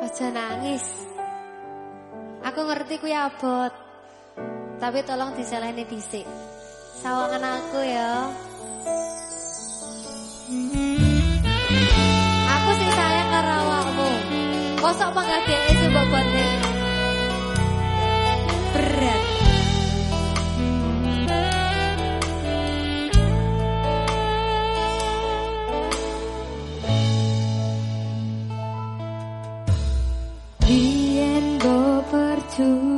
Aja nangis. Aku ngerti kuwi abot. Tapi tolong diseleni dhisik. Sawangan aku ya. Aku sih sayang karo awakmu. Kosok panggah dhek to